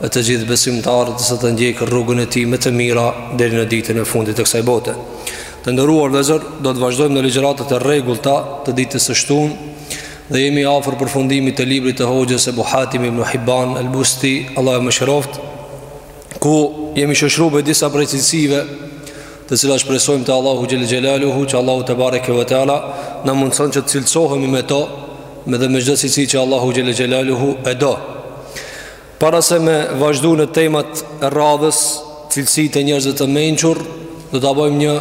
e të gjithë besimtarët që e ndjekin rrugën e tij me të mira deri në ditën e fundit të kësaj bote. Të nderuar vëllezër, do të vazhdojmë në ligjëratat e rregullta të ditës së shtunë dhe jemi afër përfundimit të librit të Hoxhës Ebu Hatim ibn Hibban al-Busti, Allahu e mëshiroftë, ku jemi shoqëruar me disa prej cilësive të cilat shpresojmë te Allahu xhel xhelaluhu që Allahu tebareke ve teala na mundson që të cilësohemi me to edhe me çdo cilësi që Allahu xhel xhelaluhu e do para se me vazhdu në temat e radhës cilësitë e njerëzve të mençur do ta bëjmë një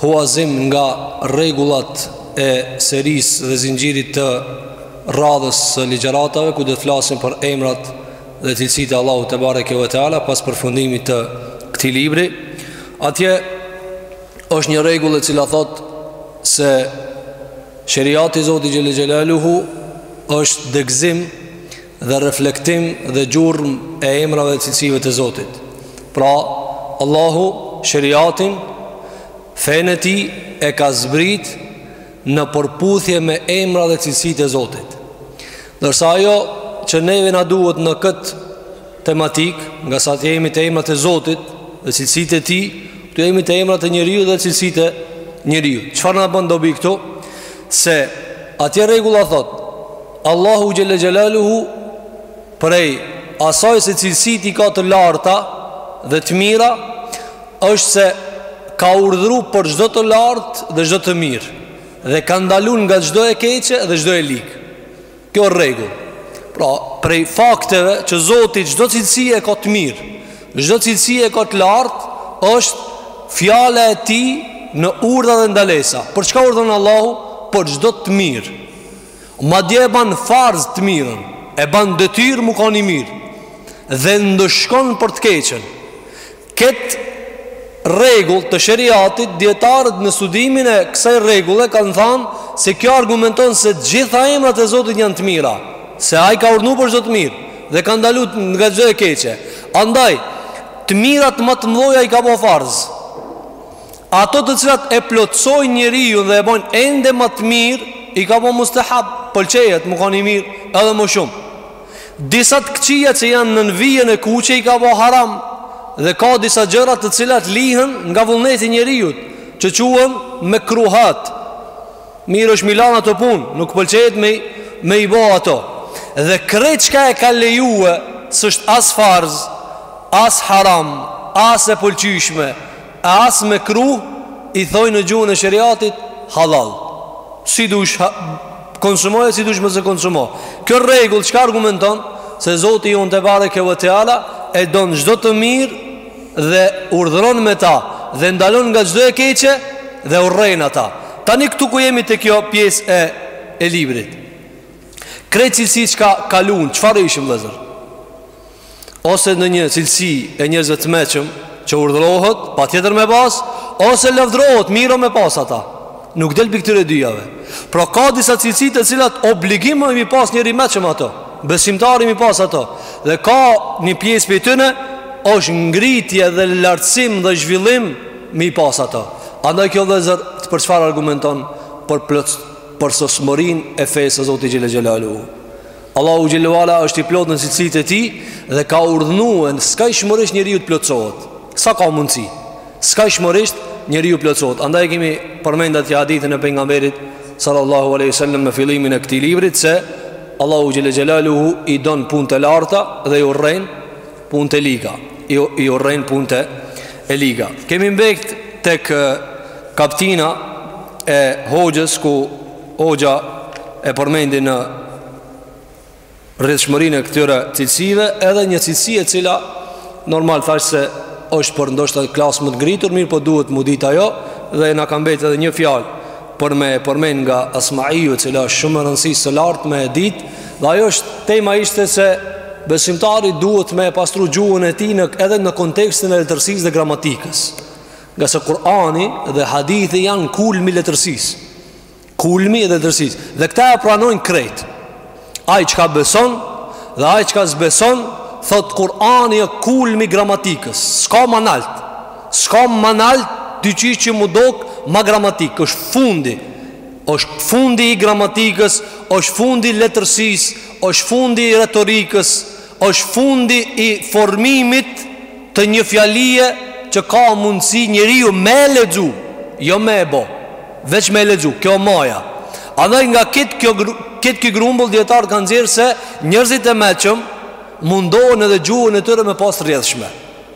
huazim nga rregullat e serisë dhe zinxhirit të radhës së ligjëratave ku do të flasim për emrat dhe cilësitë e Allahut tebareke ve teala pas përfundimit të këtij libri atje është një rregull e cila thotë se sheriati i Zotit xhel xhelaluhu është degëzim dhe reflektim dhe gjurmë e emrave dhe cilësive të Zotit. Pra, Allahu sheriatin fenë e Tij e ka zbrit në përputhje me emra dhe cilësitë e Zotit. Ndërsa ajo që neve na duhet në këtë tematik, ngase atje jemi te emrat e Zotit dhe cilësitë e Tij, këtu jemi te emrat e njeriut dhe cilësitë e njeriut. Çfarë na bën dobi këtu? Se atje rregulla thotë, Allahu xhelle xhelaluhu prej asaj se cilësitë i ka të larta dhe të mira, është se ka urdhru për çdo të lartë dhe çdo të mirë dhe ka ndalu nga çdo e keqe dhe çdo e ligë. Kjo rregull. Pra, prej fakteve që Zoti çdo cilësi e ka të mirë, çdo cilësi e ka të lartë, është fjala e Tij në urdhra dhe ndalesa. Për çka urdhëron Allahu? Për çdo të mirë. Madje e ban farz të mirën, e ban detyrë mu kanë i mirë dhe ndëshkon për të keqen. Këtë rregull të sheriatit dijetarët në studimin e kësaj rregulle kanë thanë se kjo argumenton se të gjitha emrat e Zotit janë të mira, se Ai ka urdhnu për çdo të mirë dhe ka ndalu nga çdo e keqe. Andaj, të mirat ma të mëdhaja i ka ba farz. Ato të cilat e plotësojnë njeriun dhe e bajnë ende ma të mirë, i ka ba mustehab, pëlqehet mu kanë i mirë edhe më shumë. Disa të këqija që janë nën vijën e kuqe i ka bo haram Dhe ka disa gjëra të cilat lihen nga vullneti i njeriut Që quhen mekruhat Mirë është mi lan ato punë Nuk pëlqehet me, me i bo ato Dhe krejt çka e ka lejue S'është as farz As haram As e pëlqyeshme E as mekruh, i thojnë në gjuhën e sheriatit halal. Si dush ha, konsumoje si dush mos e konsumo. Kjo rregull çka argumenton se Zoti jonë Tebareke ve Teala e don çdo të mirë dhe urdhëron me ta dhe ndalon nga çdo e keqe dhe urrejn ata. Tani këtu ku jemi te kjo pjesë e e librit. Krejt cilësi çka kalun, çfarë ishin vëllazër? ose ndonjë cilësi e njerëzve të meçëm që urdhërohet patjetër me pas ose lëvdohet mirë o me pas ata nuk del prej këtyre dyjave pra ka disa cilësi të cilat obligim o m'i pas njeri i meçëm ato besimtari m'i pas ato dhe ka një pjesë prej tyne është ngritje dhe lartësim dhe zhvillim m'i pas ato andaj kjo vëllezër të për çfarë argumenton për plët përsosmërinë e fesë e zotit xhele xhelaluhu Allahu Xhele ve ala është i plotë në cilësitë e tij Dhe ka urdhnu edhe shkallshmërisht njeriu të plotësohet Sa ka mundësi shkallshmërisht njeriu plotësohet Andaj e kemi përmend atje hadithin e pejgamberit Sallallahu alejhi ve selem në fillimin e këtij librit Se Allahu Xhele xhelaluhu i don punët e larta Dhe i urren punët e liga I, i urren punët e liga Kemi mbet tek kaptina e hoxhës ku Hoxha e përmendi në rrjedhshmërinë e këtyre cilësive edhe një cilësi e cila normal thash se është për ndoshta klasë më të ngritur, mirëpo duhet mu dit ajo dhe na ka mbetë edhe një fjalë për me e përmend nga Asmaiu, e cila është shumë e rëndësisë së lartë me e dit, dhe ajo është tema ishte se besimtari duhet me e pastru gjuhën e tij edhe në kontekstin e letërsisë dhe gramatikës. Ngase Kur'ani dhe hadithi janë kulmi i letërsisë. Kulmi i letërsisë. Dhe këta e pranojnë krejt. Ai çka beson dhe ai çka s'beson, thot Kur'ani është kulmi i gramatikës. S'ka ma nalt. S'ka ma nalt diçka që mu dok ma gramatik, është fundi. Është fundi i gramatikës, është fundi i letërsisë, është fundi i retorikës, Është fundi i formimit të një fjalie që ka mundësi njeriu me e lexu, jo me e bo, veç me e lexu, kjo maja. Andaj nga kjo, kjo, një grumbull dijetarë kanë nxjerrë se njerëzit e meçëm mundohen edhe gjuhën e tyre me pas rrjedhshme.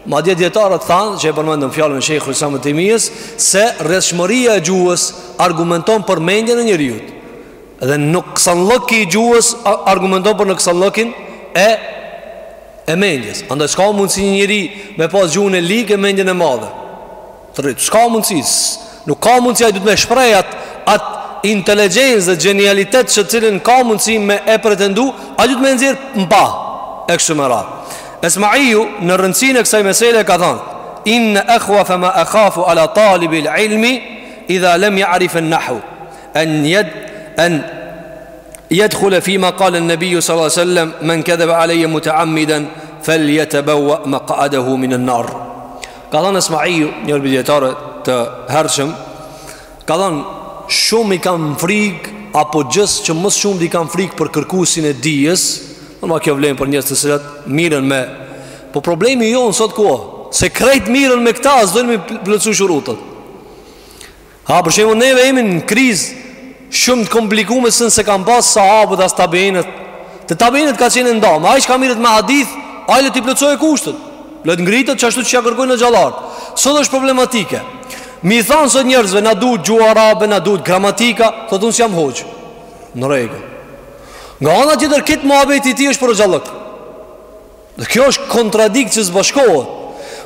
Madje dijetarët thanë, që e përmendëm fjalën e shejhul Islam Ibn Tejmijes, se rrjedhshmëria e gjuhës argumenton për mendjen e njeriut. Dhe nuksanllëki i gjuhës argumenton për nuksanllëkin e e mendjes. Andaj s'ka mundësi një njeri me pas gjuhën e ligë e mendjen e madhe. Tërrit, s'ka mundësi, nuk ka mundësi ai duhet me shpreh atë inteligjencë dhe gjenialitet të cilin ka mundësi me e pretendu, ai duhet me nxjerrë në pah, e kështu me radhë. Esmaiju në rëndësinë e kësaj mesele ka thonë, inne akhwafe ma ekhafu ala talibi ilmi, idha lem ja'rifen-nahu. An yad an yadkhul fi ma qala an-nabi sallallahu alaihi wasallam man kadhaba alayya mutaammidan falyatabawa maq'adahu min an-nar. Ka thënë Esmaiu, një prej dijetarëve të hershëm, ka thënë shumë i kam frikë apo gjë që më së shumti i kam frikë për kërkuesin e dijes, normal kjo vlen për njerëz të cilët mirren me Po problemi jonë sot ku o Se krejt mirren me këta S'dojnë me plotësu shurutet A për shembull neve jemi në krizë shumë të komplikume sen' që s'e kanë pas sahabët as tabiinët. Te tabiinët ka qenë e ndame, ai që ka mirret me hadith, ai le t'i plotësojë kushtet. Le të ngritet qashtu qysh ja kërkojnë hoxhallart. Sot është problematike. Me i thon sot njerëzve na duhet gjuha arabe, na duhet gramatika, thotë unë s'jam hoxhë. Në rregull. Nga ana tjetër krejt muhabeti i tij është për hoxhallok. Dhe kjo është kontradiktë që s'bashkohet.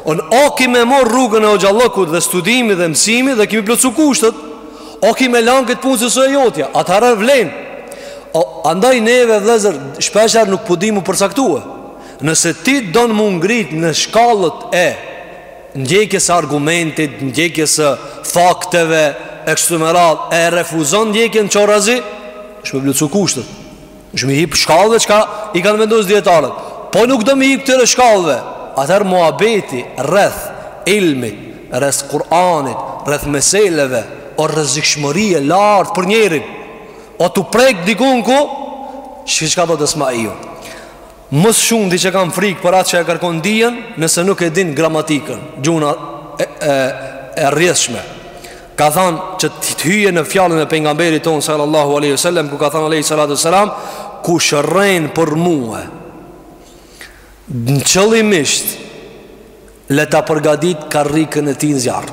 On o ki me marrë rrugën e hoxhallokut dhe studimit dhe mësimit dhe ki me i plotsu kushtet. O ki me lan këtë punë se s'o e jotja. Atëherë vlen. O andaj neve vëllezër shpeshherë nuk po dimë u përcaktu. Nëse ti don mu ngrit në shkallët e ndjekjes së argumentit, ndjekjes së fakteve e kështu me radhë e refuzon ndjekjen qorazi, e ki me plotsu kushtet. Që me i hip shkallëve çka i kanë vendosë dijetarët Po nuk do me i hip këtyre shkallëve Atëherë muhabeti rreth ilmit Rreth Kur'anit Rreth meseleve O rrezikshmëri e lartë për njerin O tu prekë dikun ku Shih çka thotë Esmaiu Më së shumti që kam frikë për atë që e kërkon dijen, nëse nuk e din gramatikën, gjuhën e, e, e rrjedhshme. Ka thënë që të hyjë në fjalën e pejgamberit tonë sallallahu alaihi wasallam, ku ka thënë alaihi salatu wasalam, kush rren për mua në qëllimisht le ta përgatitë karrikën e tij në zjarr.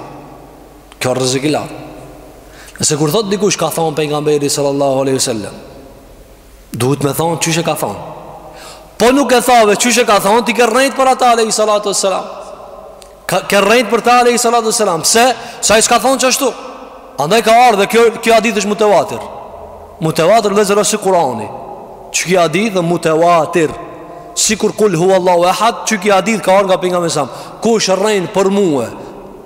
Kjo rrezik i lartë. Nëse kur thot dikush ka thënë pejgamberi sallallahu alaihi wasallam, Duhet me thonë qysh e ka thonë Po nuk e thave qysh e ka thonë Ti ke rrejt për ata alejhi salatu ve selam ka, Ke rrejt për ta alejhi salatu ve selam Pse? Se ai s'ka thonë qashtu Andaj ka ardhë dhe ky, ky hadith është mutevatir Mutevatir lafdhi o si Kur'ani Qiky hadith mutevatir Sikur kul huvallahu ehad Qiky hadith ka ardhë nga pejgamberi salam Kush rren për mue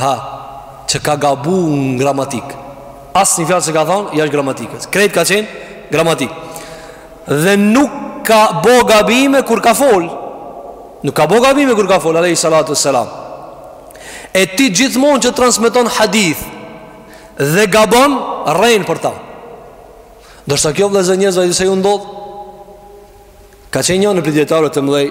Ha, që ka gabu në gramatikë Asnjë fjalë që ka thonë, jashtë gramatikës Krejt ka qenë gramatikë Dhe nuk ka bo gabime kur ka fol Nuk ka bo gabime kur ka fol Alejhi salatu ue selam E ti gjithmonë që transmiton hadith Dhe gabon, rren për ta Ndoshta kjo vllezër njerëzve, dhe se ju ndodh Ka qenë një prej dijetarëve të mëdhej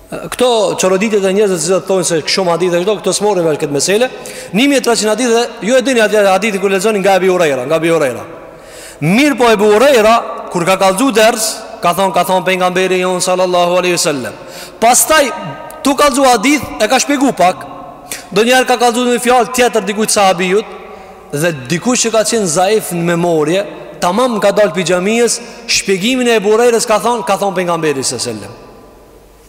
Këto çoroditet e njerëzve që thonë se shumë hadithe këto, këto s'morin vesh këtë mesele. 1300 hadithe, ju e dini atë hadith kur lexoni nga Ebu Hurejra, nga Ebu Hurejra. Mirëpo Ebu Hurejra kur ka kallzu ders, ka thonë ka thonë pejgamberi jonë sallallahu alejhi ue sel-lem. Pastaj tu kallzu hadith e ka shpjegu pak. Ndonjëherë ka kallzu një fjalë tjetër dikujt sahabiut dhe dikush që ka qenë zaif në memorie, tamam ka dalë pi xhamisë, shpjegimin e Ebu Hurejrës ka thonë ka thonë pejgamberi sallallahu alejhi ue sel-lem.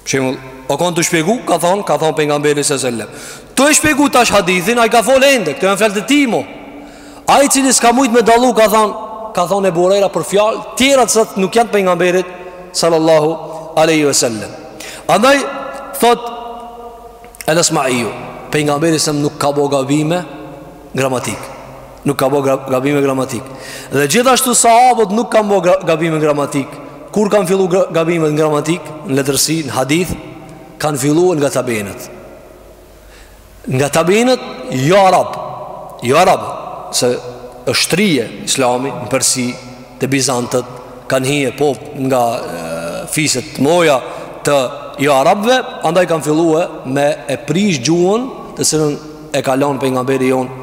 Shembull, o konë tu shpjegu, ka thonë, ka thonë pejgamberi sa selam. Tu e shpjegu tash hadithin, ai ka fol ende, këto janë fjalë të tij mo. Ai i cili s'ka mujt me dallu, ka thonë, ka thonë Ebu Hurejra për fjalë tjera që nuk janë të pejgamberit sallallahu alejhi ue sel-lem. Andaj thotë El Asma'iu, pejgamberi sa nuk ka bo gabime n'gramatikë. Nuk ka bo gabime n'gramatikë Dhe gjithashtu sahabët nuk kanë bo gabime n'gramatikë Kur kanë fillu gabimet në gramatikë Në letërsi, në hadith Kanë fillu nga tabiinët Nga tabiinët Jo arabë Jo arabë Se është shtri islami Në Persi te bizantët Kanë hi pop nga fiset e reja Të joarabëve Andaj kanë fillu me e prish gjuhën Të cilën e ka lonë pejgamberi jonë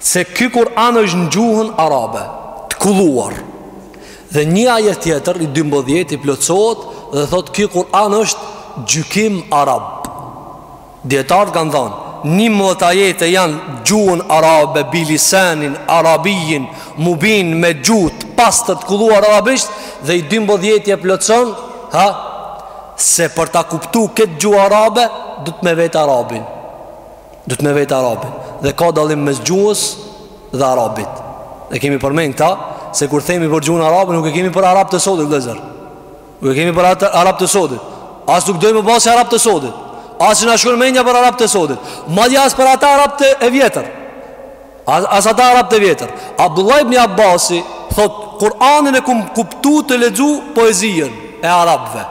Se ky Kur'an është në gjuhën arabe, të kulluar. Dhe një ajet tjetër, i dymbëdhjetë, i plotëson dhe thotë ky Kur'an është gjykim arab. Dijetarët kanë thënë, njëmbëdhjetë ajete janë n'gjuhën arabe, bi lisanin arabijin mubin, me gjuhë të pastër të kulluar arabisht dhe i dymbëdhjeti e plotëson, ha, se për ta kuptu këtë gjuhë arabe, duhet me vet arabin. Duhet me vet arabin Dhe ka dallim mes gjuhës dhe arabit E kemi përmend këta Se kur themi për gjuhën arabe Nuk e kemi për arabët e sodit vllezër Nuk e kemi për arabët e sodit As nuk dojmë bash arabët e sodit As na shkon menja për arabët e sodit Madje as për ata arabët e vjetër As, as ata arabët e vjetër Abdullah ibn Abasi Thotë Kur'anin e kom kuptu tu lexu poezinë e arabëve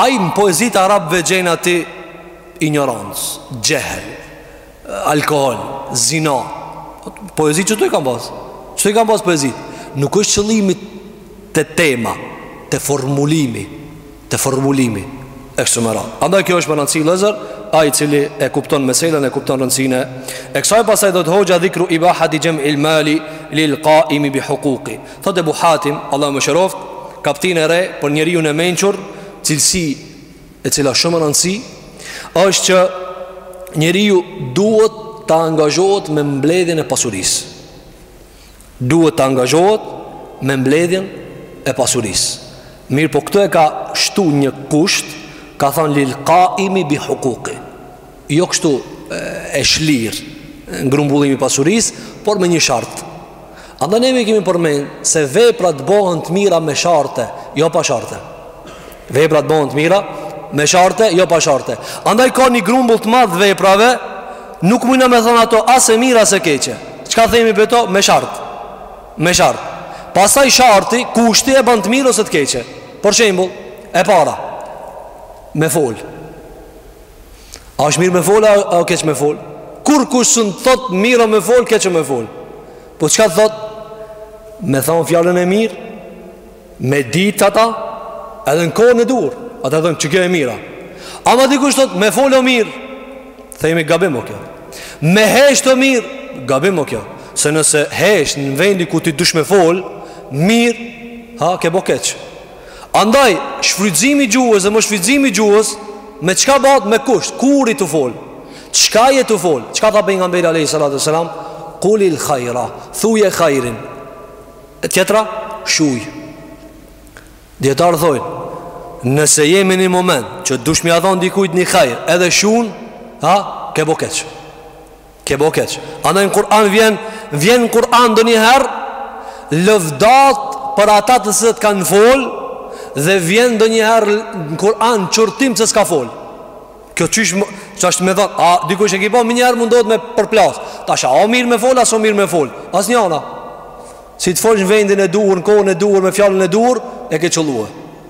Ai në poezitë e arabëve gjen aty injorancë, xhehel, alkool, zina. Poezi që i kanë pas? Që i kanë pas poezi? Nuk është qëllimi te tema, te formulimi, te formulimi, e kështu me radhë. Andaj kjo është me rëndësi vllezër, ai i cili e kupton meselen, e kupton rëndësinë e kësaj. Pastaj thotë hoxha dhikru ibahati xhem'il mali, lil kaimi bi hukuki. Thotë Ebu Hatim, Allahu e mëshiroftë, kaptin e re për njeriun e mençur, cilësi e cila shumë me rëndësi, është që njeriu duhet të angazhohet me mbledhjen e pasurisë. Duhet të angazhohet me mbledhjen e pasurisë. Mirëpo këtu e ka shtu një kusht, ka thonë lil kaimi bi hukuki. jo kështu e shlirë në grumbullimin e pasurisë, por me një shart. Andaj ne kemi përmend se veprat bëhen të mira me sharte, jo pa sharte. Veprat bëhen të mira me sharte, jo pa sharte. Andaj ka një grumbull të madh veprave, nuk mujna me thon ato as e mirë as e keqe. Çka themi për to me shart? Me shart. Pastaj sharti, kushti e bën të mirë ose të keqe. Për shembull, e para me fol. A është mirë me fol, a o keq me fol Kurkush s'un thotë mirë o me fol, keq o me fol Po çka thotë Me thonë fjalën e mirë Me ditë ata Edhe në kohë e duhur Ata thojnë që kjo e mira Ama dikush thotë me fol o mirë Themi gabim o kjo Me hesht o mirë Gabim o kjo Se nëse hesht në vendin ku ti dush me fol Mirë Ha ke bo keq Andaj, shfrytëzimi i gjuhës dhe mosshfrytëzimi i gjuhës me çka bëhet me kusht, kur je tu fol, çka je tu fol, çka tha pejgamberi alejhi salatu vesselam, kulil hajra, thuje hajrin. E tjetra, shuj. Dijetarët thojnë, nëse jemi në një moment që dush me ia thon dikujt një hajr, edhe shun, ha, ke bo keq. Ke bo keq Andaj në Kur'an vjen Vjen në Kur'an ndonjëherë Lëvdatë për ata të cilët kanë fol Dhe vjen ndonjëherë Në Kur'an qortim se s'ka fol Kjo qysh më Qashtu me thën A dikush që i pa Menjëherë mundohet me përplas Tash a o mirë me fol A s'o mirë me fol Asnjana Si të folsh në vendin e duhur Në kohën e duhur Me fjalën e duhur E ke qëllue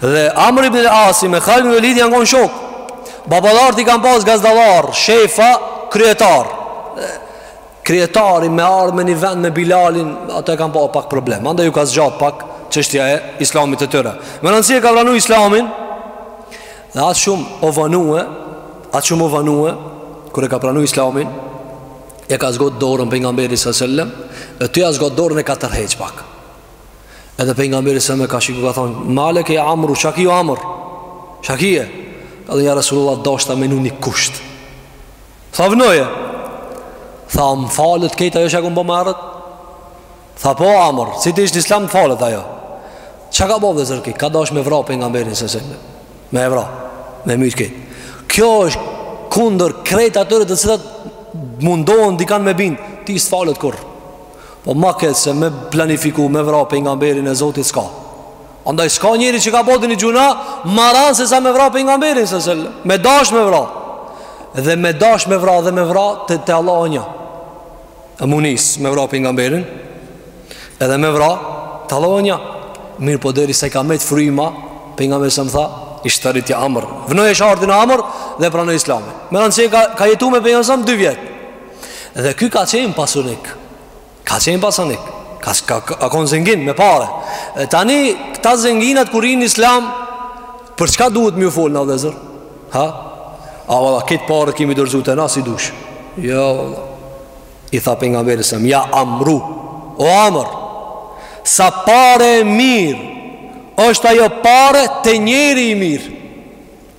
Dhe Amr ibn al-As me Khalid ibn Walid janë kon shok. Baballarët i kanë pas gazdallar, shefa, kryetar. Kryetari me ardhë në një vend me Bilalin, ata e kanë pas pak problem. Andaj ju ka zgjat pak çështja e Islamit të tyre. Me rëndësi e ka pranu Islamin edhe atë shumë o vanue, a shumë o vanue kur e ka pranu Islamin, e ka zgjat dorën pejgamberit sallallahu alajhi wasallam, e tu ja zgjat dorën e ka tërhjek pak. Edhe pejgamberi selem e ka shiku ka thonë Ma leke ja Amru, çka ki ja Amr Çka ki e Tha ja Resulullah deshta me një kusht Tha vënoje Tha m'falet krejt ajo çka kam bo më herët Tha po Amr Si t'hish n'islam falet ajo Çka ka bo vllezër ky Ka dasht me vra pejgamberin selem Me vra Me mytë krejt Kjo është kundër krejt atyre të cilët mundohen dikan me bind Ti s't'falet kurrë Po ma keq se me planifiku me vra pejgamberin e Zotit s'ka Andaj s'ka njeri që ka bo ndonji gjynah Ma randë se sa me vra pejgamberin s a s Me dash me vra Dhe me dash me vra edhe me vra të, të llahtaron ja E m'u nis me vra pejgamberin Edhe me vra të llahtaron ja Mirëpo derisa i ka met fryma Pejgamberi selem tha Ishterit ja Amr Vnoje shartin Amr dhe pranoi islamin Me rëndësi ka, ka jetu me pejgamberin dy vjet Dhe ky ka qenë pasanik Ka qenë pasanik Ka, ka, ka konë zengin me pare e, Tani këta zenginat kur hinë n'islam Për çka duhet me ju folë na vllezër Ha? A vëlla, këto paret ki me i dorëzu te na s'i dush Jo vëlla I tha pejgamberi selem Ja Amru O Amr Sa pare e mirë është ajo pare te njeri i mirë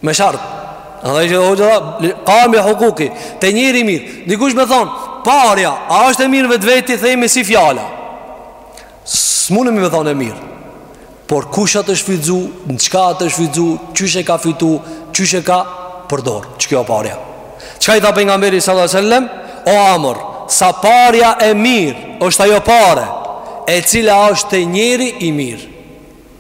Me shartë edda hakkahu kame hukukihi Te njeri i mirë Dikush me thonë Parja A është e mirë vetveti Themi si fjala S'mundemi me thonë e mirë Por kush atë shfrytzu Në çka atë shfrytzu Qysh e ka fitu Qysh e ka përdor Qekjo parja Çka i tha pejgamberi sallallahu alejhi ve sellem O Amr Sa parja e mirë është ajo pare E cila është te njeri i mirë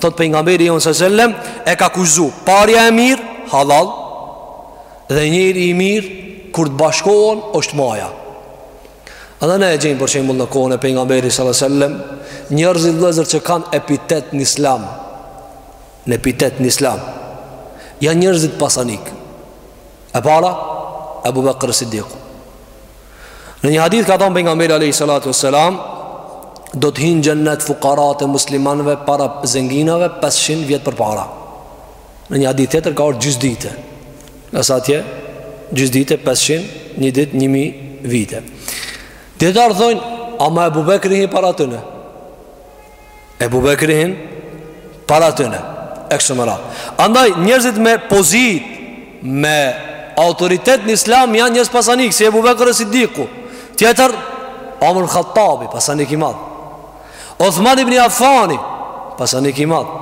Thot pejgamberi jonë s a selem e ka kushtëzu parja e mirë halal dhe njeri i mirë kur të bashkohen është maja. Edhe ne e gjejmë për shembull në kohën e pejgamberit sallallahu alajhi wasallam njerëzit vëllezër që kanë epitet në islam. Në epitet në islam. Janë njerëzit pasanik. E para Ebu Bekër Siddiku. Në një hadith ka thonë pejgamberi alejhi salatu ve selam Do të hinë n'xhennet fukarat e muslimanve para zenginave 500 vjet përpara Në një hadith tjetër ka ardhë gjysë dite Ngase atje gjysë dite 500 një dit 1000 vite Dijetarët thonë Ama Ebu Bekri hin para tyne Ebu Bekri hin para tyne e kështu me radhë andaj njerëzit me pozitë me autoritet në islam janë njerëz pasanik si Ebu Bekër es Siddiku tjetër Omer ibn Hattabi pasanik i madh Othman ibn Afani pasanik i madh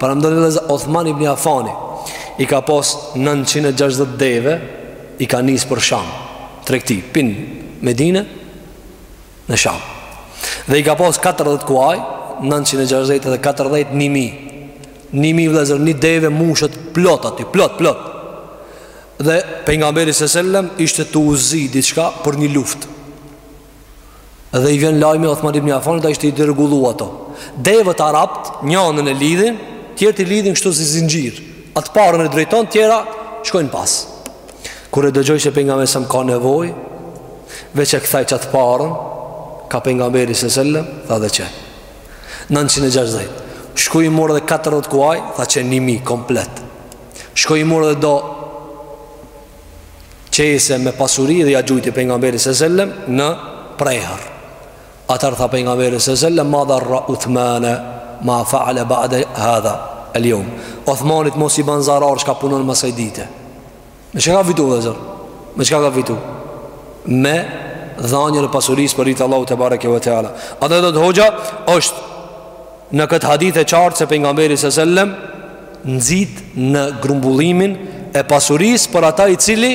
paramendoni vllezër Othman ibn Afani i ka pas 960 deve i ka nis për Sham tregti prej Medine në Sham. Dhe i ka pas 40 kuaj, 960 dhe 40 nimi. Nimi vëllazër, një deve mushet plot aty, plot, plot. Dhe pejgamberi s.a.s. ishte tu u zi diçka për një luftë. Dhe i vjen lajmi Othman ibn Affanit, a ishte i rregullu ato. Devet arabët, njënën e lidhin, tjerët i lidhin kështu si zinxhir. Atë parën e drejton, tjera shkojnë pas. Kur e dëgjoi se pejgamberi se selam ka nevojë, veç e kthaj qat parën, ka pejgamberi se selam, tha dhe qe. 960. Shkoi i mor edhe 40 kuaj, tha qe 1000 komplet. Shkoi i mur edhe do qese me pasuri dhe ja gjujti pejgamberi se selam në prehër. Atëherë tha pejgamberi se selam ma darra Uthmane ma faale ba'de hadha el-jeum. Uthmanit mo s'i ban zarar çka punon mas saj dite. Me çka ka fitu vllezër Me çka ka fitu Me dhanjen e pasurisë për hir të Allahut tebareke ue teala Atëherë thotë hoxha është Në këtë hadith e qartë se pejgamberi se sellem nxit në grumbullimin e pasurisë për ata i cili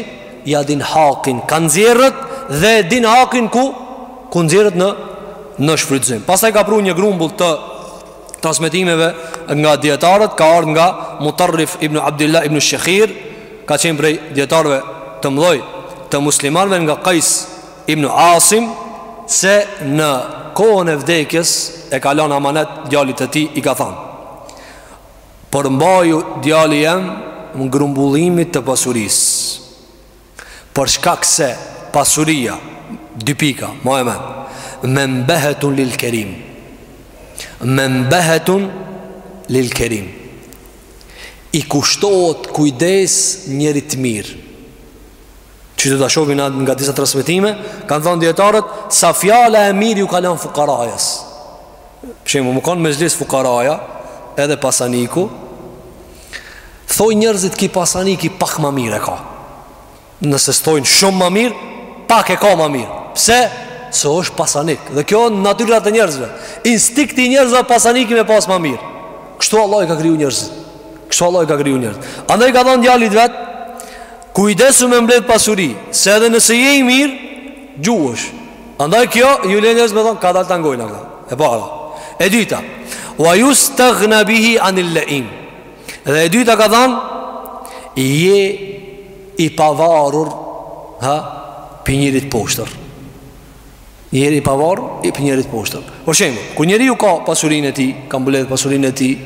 ia din hakin ka nxjerret dhe din hakin ku Ku nxjerret në në shfrytëzim Pastaj ka pru një grumbull të transmetimeve nga dijetarët ka ardh nga Mutarrif ibn Abdullah ibn Shikhir, ka qenë prej dijetarëve të mëdhoj të muslimanëve nga Qais ibn Asim se në kohën e vdekjes e ka lon amanet djalit të tij i ka thanë Përmbaju djali jem në grumbullimit të pasurisë. Për shkak se pasuria dy pika, maje mend. Menbehetun lil kerim. Menbehetun lil kerim. I kushtohet kujdes njerit të mirë. Që do ta shohim nga disa transmetime, kanë thonë dijetarët, sa fjala e mirë ju kalon fukarajës. Për shembull, me kon n'mexhlis fukaraja Edhe pasaniku Thojn njerzit ky pasaniki pak ma mirë e ka Nëse s'thojnë shumë ma mirë Pak e ka ma mirë Pse? Se është pasanik Dhe kjo natyra e njerzve Instinkti i njerzve pasaniki me pas ma mirë Kështu Allahu i ka kriju njerzit Kështu Allahu i ka kriju njerzit Andaj ka thonë djalit vet Kujdesu me mbledh pasuri Se edhe nëse je i mirë Gjuhesh Andaj kjo ju le njerëzit me thon kadal ta ngojna këta. E para. E dyta, wa yustaghna bihi anil la'im. Dhe e dyta ka thon je i pavarur ha pi njerit poshtër. Je i pavarur pi njerit poshtër. Për shembull, kur njeriu ka pasurinë e tij, ka mbledh pasurinë e tij,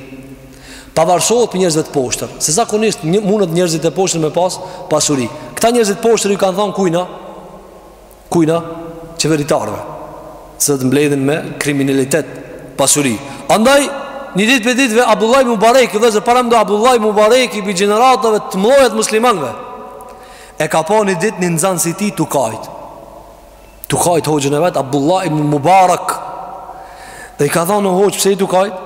pavarësohet pi njerëzve të poshtër. Se zakonisht një, mundet njerëzit e poshtër me pas pasuri. Këta njerëzit poshtër i kanë thon kujna Kujna? Qeveritarëve, të cilët mbledhin me kriminalitet pasuri. Andaj, një ditë për ditëve, Abdullah ibn Mubarek, dhe se paramendo Abdullah ibn Mubareki prej gjeneratave të m'lojat muslimanve, e ka pa një ditë një nxënës i tij tu kajt. Tu kajt hoxhën e vet, Abdullah ibn Mubarek, dhe i ka thonë o hoxhë, pse je tu kajt?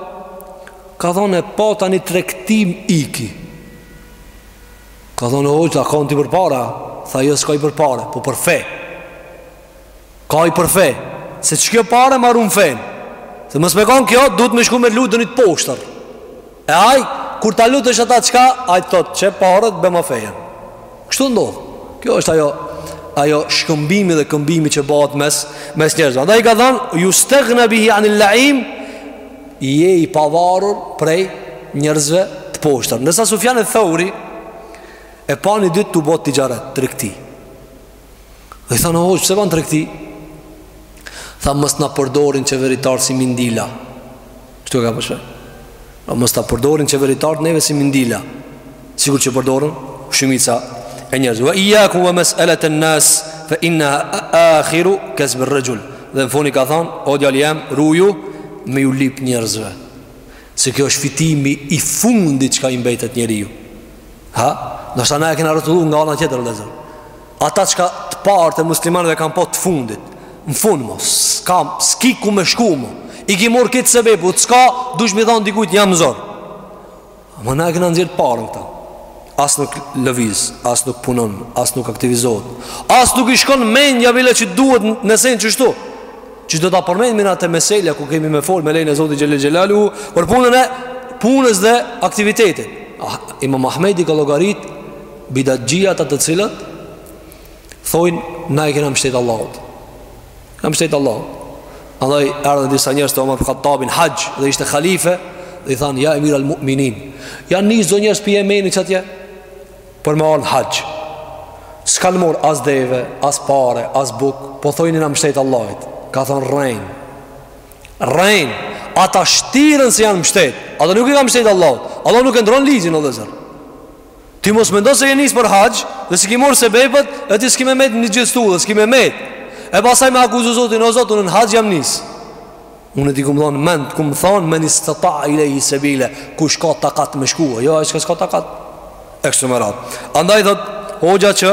Ka thonë e pata një tregti m'iki. Ka thonë a kan ti për pare, tha jo s'kaj për pare, po për fe. Kaj për fe, se shkojnë paret marrin fen. Se mos me kanë kjo, duhet me shku me lut doni të poshtër. E ai kur ta lutesh ata çka, ai thot qe paret bjerma fejën. Kështu ndodh. Kjo është ajo ajo shkëmbimi dhe këmbimi që bëhet mes mes njerëzve. Andaj ka thënë yustaghna bihi anil la'im i je i pavarur prej njerëzve të poshtër. Ndërsa Sufjan eth-Theurin e panë një ditë tu bo tixharet, tregti. Dhe i thanë hoxhë, pse ban tregti? Tha mos na përdorin qeveritarët si mindila. Kështu e ka pa çështjen. Mos të na përdorin qeveritarët neve si mindila. Sikur që përdorën shumica e njerëzve. Wa iyyakum wa mas'alat an-nas fa innaha akhiru kasb ar-rajul. Dhe në fund i ka thënë, o djali jem, ruju me ju lip njerëzve. Se kjo është fitimi i fundit çka i mbetet njeriu. Ha? Ndoshta na e kena rrotullu nga ana tjetër vëllazër. Ata çka të parët e muslimanëve kanë pa të fundit. Në fund mo, s'kam, s'ki ku me shku mo. I ki mor krejt sebebet, s'ka, duhesh me i thonë dikujt jam n'zor. Ama na e kena nxjerr t'parën këta. As nuk lëviz, as nuk punon, as nuk aktivizohet. As nuk i shkon mendja vile që duhet ni sen qështu. Që do ta përmendim në atë mesele ku kemi me fol me lejen e Zotit xhel-le xhelaluhu për punën e punës dhe aktivitetit. Ah, Imam Ahmedi ka llogarit bidatxhi ata të cilët thonë na i kena mbështet Allahut. I kena mështet Allahut Andaj erdhën disa njerëz te Omer Khattabi n'haxh dhe ishte khalife Dhe i thanë ja emir al mu'minin Janë nis do njerëz prej Jemenit atje Për me ardhë n'haxh S'kanë mor as deve, as pare, as bukë Po thojnë i jemi mështetë Allahut Ka thonë rrejnë Rrejnë Ata shtiren se janë mështetë Ata nuk i kanë mështetë Allahut Allahu nuk e ndronë ligjin o vllezër Ti mos mendo se je nis për haxh dhe s'i ki mor sebepet, e ti s'ki me met në gjys t'udhës, s'ki me met. E pastaj me akuzu Zotin, o Zot, unë në haxh jam nis. Unë ty t'kum dhon mend, t'kum thon men istata ilejhi sebila, kush ka takat me shku, e jo ai ç'ka s'ka takat. E kshtu me radhë. Andaj thot hoxha që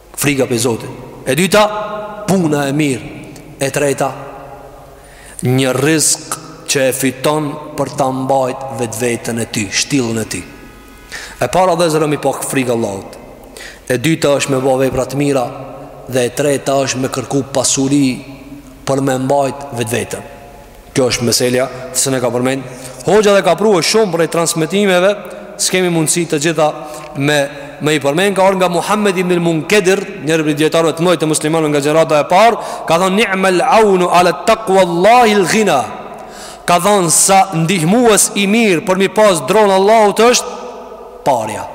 Frika për Zotit E dyta, puna e mirë E treta, një rizk që e fiton për ta mbajt vetveten e tij Shtillën e tij E para dhe zërëm i pak frika Allahut E dyta është me bo vepra të mira Dhe e treta është me kërku pasuri Për me mbajt vetveten Kjo është meselja që se na ka përmen Hoxha dhe ka prue shumë prej transmetimeve S'kemi mundësi të gjitha me, me i përmen Ka ardh nga Muhammed ibn el Munkedir Njëri prej dijetarëve të mëdhenj të muslimanëve nga gjenerata e parë Ka thonë ni'me l'aunu ala takua Allahi l'gina Ka thonë sa ndihmues i mirë për me i pas dronë Allahut është parja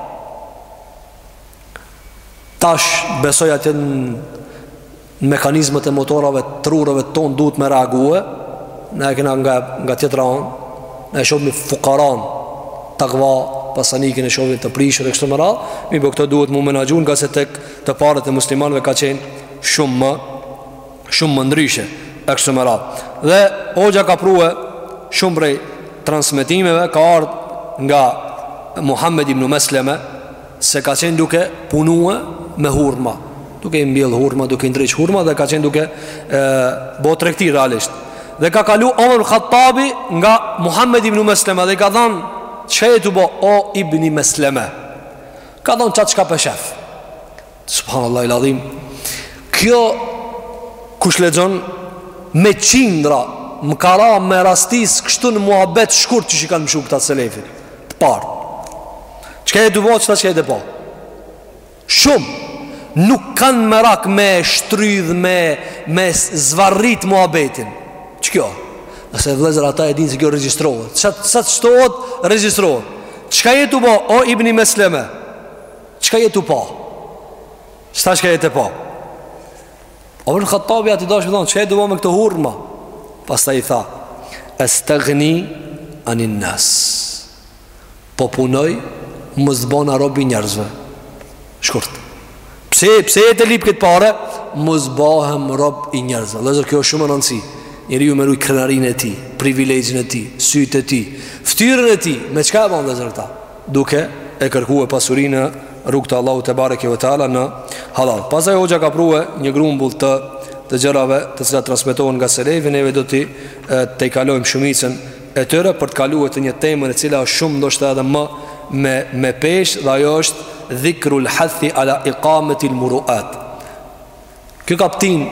Tash besoj atje në në mekanizmat e motorave të truve tonë duhet me reague ne e kena nga, nga tjetra anë ne e shohim fukaranë takva pasanikun e shohim të prishur e kështu me radhë mirëpo këto duhet m'u menaxhu ngase tek të parët e muslimanëve ka qenë shumë më shumë më ndryshe e kështu me radhë dhe hoxha ka prue shumë prej transmetimeve ka ardhë nga Muhammed ibn Mesleme se ka qenë duke punue me hurma, duke i mbjellë hurma, duke i ndreqë hurma dhe ka qenë duke e, bo tregti realisht. Dhe ka kalu Omer Khattabi nga Muhammed ibn Mesleme dhe i ka thanë çka je tu bo o ibn Mesleme. Ka thanë qat çka po sheh. Subhanallah il adhim. Kjo kush lexon me qindra m'ka ra me rastis kështu në muhabet shkurt që i kanë mëshu këta të selefit. Të parë Çka je tu bo, qeta çka je tu pa Shumë Nuk kanë merak me shtrydh Me, me zvarrit muhabetin Çka kjo Se vllezër ata e dinë se kjo regjistrohet Sa të shtohet, regjistrohet Çka je tu bo, o ibni Mesleme Çka je tu pa Qeta çka je tu pa Omer Khattabi aty deshi me thonë, çka je tu bo me këto hurma? Pastaj i tha, estagni anin nas. Po punoj, mos bona rob i njerëzve. Shkurt. Pse, pse je tu lyp këtë pare? Mos bohem rob i njerëzve. Vllezër, kjo shumë me rëndësi. Njeriu me rujt krenarinë e tij, privilegjin e tij, sytë e tij, ftyrën e tij. Me çka e ban, vllezër, këta? duke e kërkuar pasurinë në rrugë të Allahut tebareke ve teala në halal. Pastaj hoxha ka prue një grumbull të të gjërave të cilat transmetohen nga selefi, neve do t'i tejkalojmë shumicën e tyre për të kaluar te një temë e cila është shumë ndoshta edhe më me me peshë dhe ajo është dhikrul hathi ala iqamati al muruat. Kjo kaptinë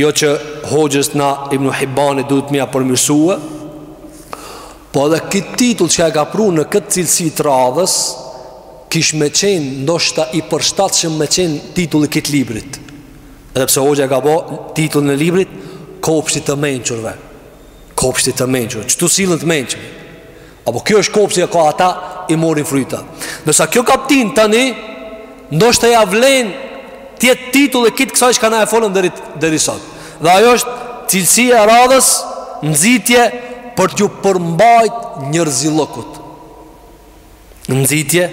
jo që hoxhës tonë Ibn Hibani duhet me ia përmirësua, Po edhe këtë titull që e ka pru në këtë cilësi të radhës, kish me qenë ndoshta i përshtatshëm me qenë titulli këtë librit. Edhe pse hoxha e ka bo titullin e librit, kopshti i të mençurve. Kopshti i të mençurve, qëtu sillen të mençurit. Apo kjo është kopshti ka ata i morrin frytat. Ndërsa kjo kaptinë tani, Ndoshta ja vlen të jetë titull i krejt kësaj çka na e folëm deri sot. Dhe ajo është cilësia e radhës nxitje për t'ju përmbajt njerëzillokut. Nxitje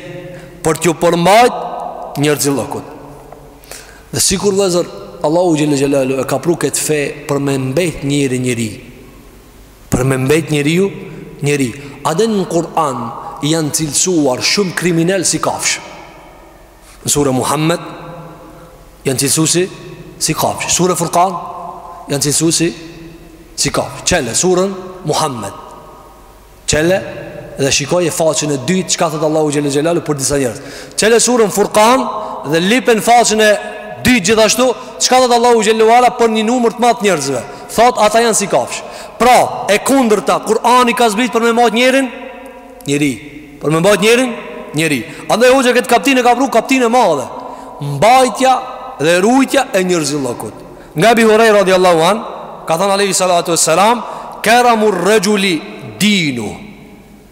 për t'ju përmbajt njerëzillokut. Dhe sikur vëllezër Allahu xhele xhelaluhu e ka pru këtë fe për me mbet njeri njeri. Për me mbet njeriu Njeri Andaj në Kur'an Janë cilësuar shumë kriminelë si kafsh Në surë Muhammed Janë cilësu si Si kafsh Surë Furkan Janë cilësu si Si kafshë Çele suren Muhammed Çele Dhe shikoje faqen e dytë Çka thotë Allahu Xhele Xhelaluhu Për disa njerëz Çele suren Furkan Dhe lype n'faqen e dytë gjithashtu Çka thotë Allahu Xhelaluhu Për një numër të madh të njerëzve Thotë ata janë si kafshë. Pra, e kundërta, Kur'ani ka zbrit për me mbajt njerin? Njeri. Për me mbajt njerin? Njeri. Andaj hoxha këtë kaptinë e ka pru kaptinë e madhe. Mbajtja dhe rujtja e njerëzillëkut. Nga Ebu Hurejra radiallahu anhu, ka thënë Alejhi Salatu ve Selam, Keramur rexhuli dinu.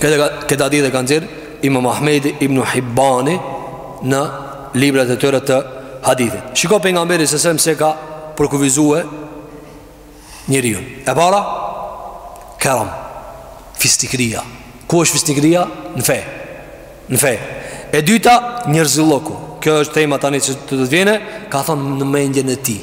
Këtë hadith e ka nxjerrë Imam Ahmedi ibn Hibbani Në librat e tyre të hadithit Shiko pejgamberi s.a.v.s. e ka përkufizue Njeriun E para Keram Fisnikëria Ku është fisnikëria? Në fe Në fe E dyta njerëzilloku Kjo është tema tani që do të vjen Ka thonë në mendjen e tij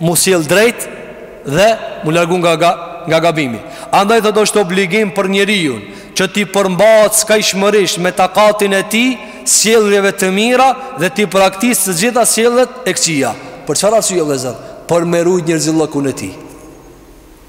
m'u sjell drejt dhe m'u largu nga, nga, nga gabimi. Andaj thotë është obligim për njeriun që t'i përmbahet skajshmërisht me takatin e tij, sjelljeve të mira dhe t'i braktisë të gjitha sjelljet e këqija. Për çfarë arsye vëllezër? Për me rujt njerëzillëkun e tij.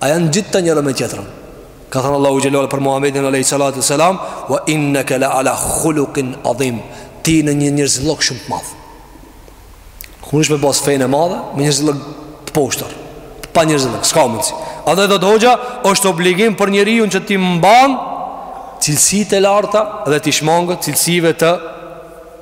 A janë lidhta njëra me tjetrën Ka thënë Allahu Xhelaluhu për Muhammedin Alejhi Salatu Selam Wa inne ke la ala khulukin adhim Ti je në një njerëzillëk shumë të madh A munesh me pas fenë e madhe Me njerëzillëk të poshtër Pa njerëzillëk, s'ka mundësi Andaj thotë hoxha është obligim për njeriun që t'i mban Cilësitë e larta dhe t'i shmanget cilësive të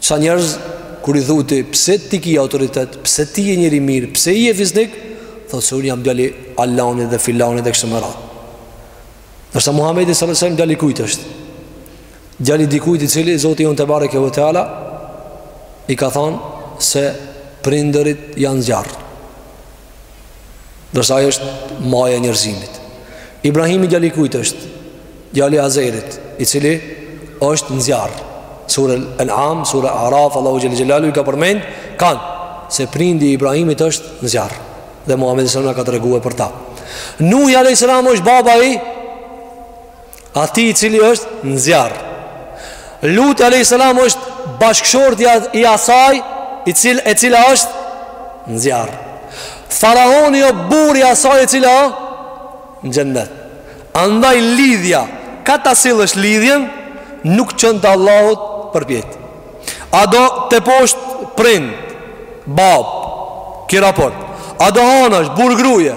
Sa njerëz kur i thu ti pse ti ke autoritet, pse ti je njeri i mirë, pse je fisnik, thotë se unë jam djali i Alanit dhe Filanit e kështu me radhë. Ndërsa Muhamedi sallallahu alajhi wasallam djali i kujt është? Djali i dikujt i cili Zoti jonë tebareke ve teala i ka thonë se prindërit janë n'zjarr. Ndërsa ai është maja e njerëzimit Ibrahimi djali i kujt është Djali i Azerit I cili është në zjarr Sure El Enam, sure Araf Allahu Xhele Xhelaluhu i ka përmend Kanë se prindi i Ibrahimit është në zjarr Dhe Muhammedi selam na ka tregue për ta Nuhi A.S. është baba i Atij i cili është në zjarr Luti a.s. është bashkëshorti i asaj i cil, e cila është në zjarr Faraoni o burri i asaj e cila o në xhenet Andaj lidhja, kah ta sillësh lidhjen Nuk qon te Allahu përpjetë A do teposhtë prind, bab, ky raport A do anësh burrë grue